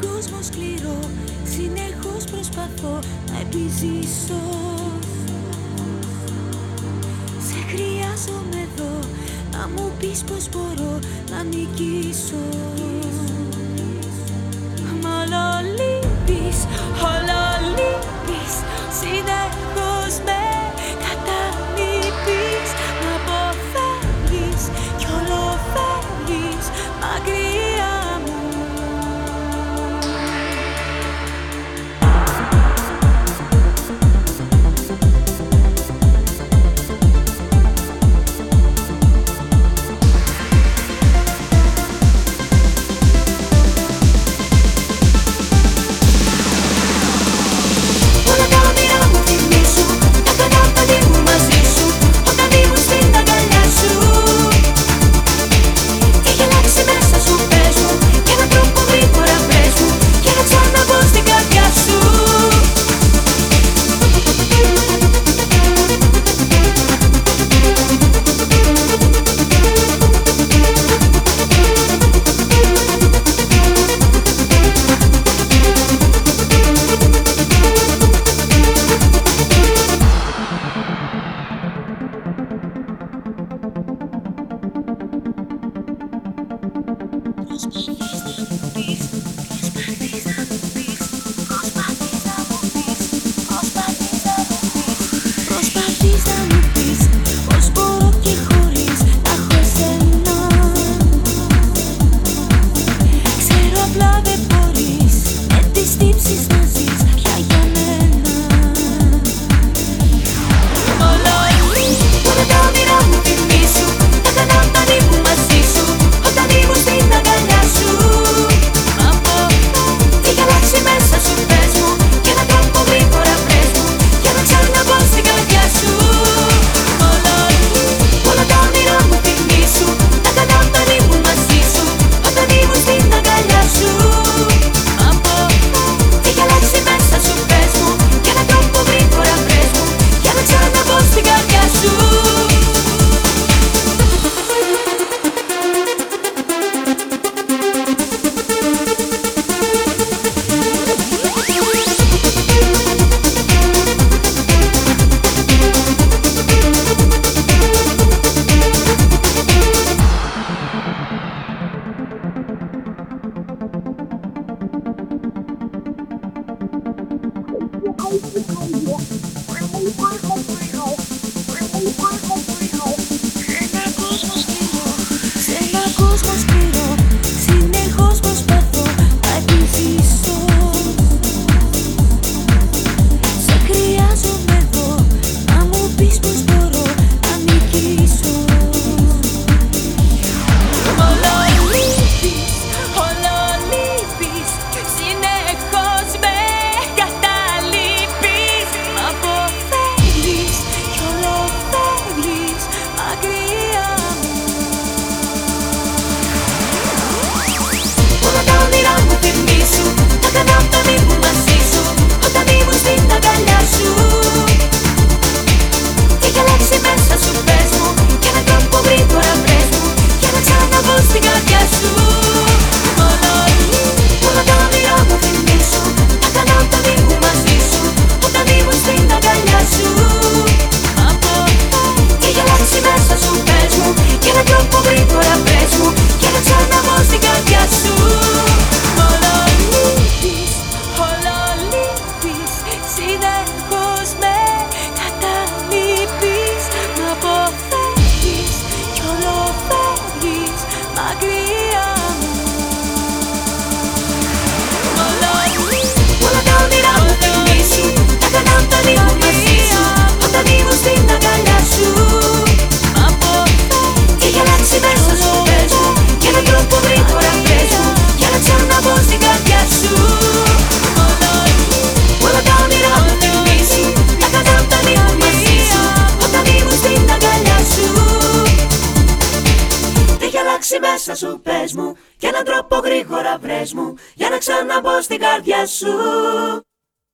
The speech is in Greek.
κόσμο σκληρό. Συνεχώς προσπαθώ να επιζήσω. Σε χρειάζομαι εδώ. Να μου πεις πως μπορώ να νικήσω. Christmas. μέσα σου πες μου. Κι έναν τρόπο γρήγορα βρες μου. Για να ξαναμπω στην καρδιά σου.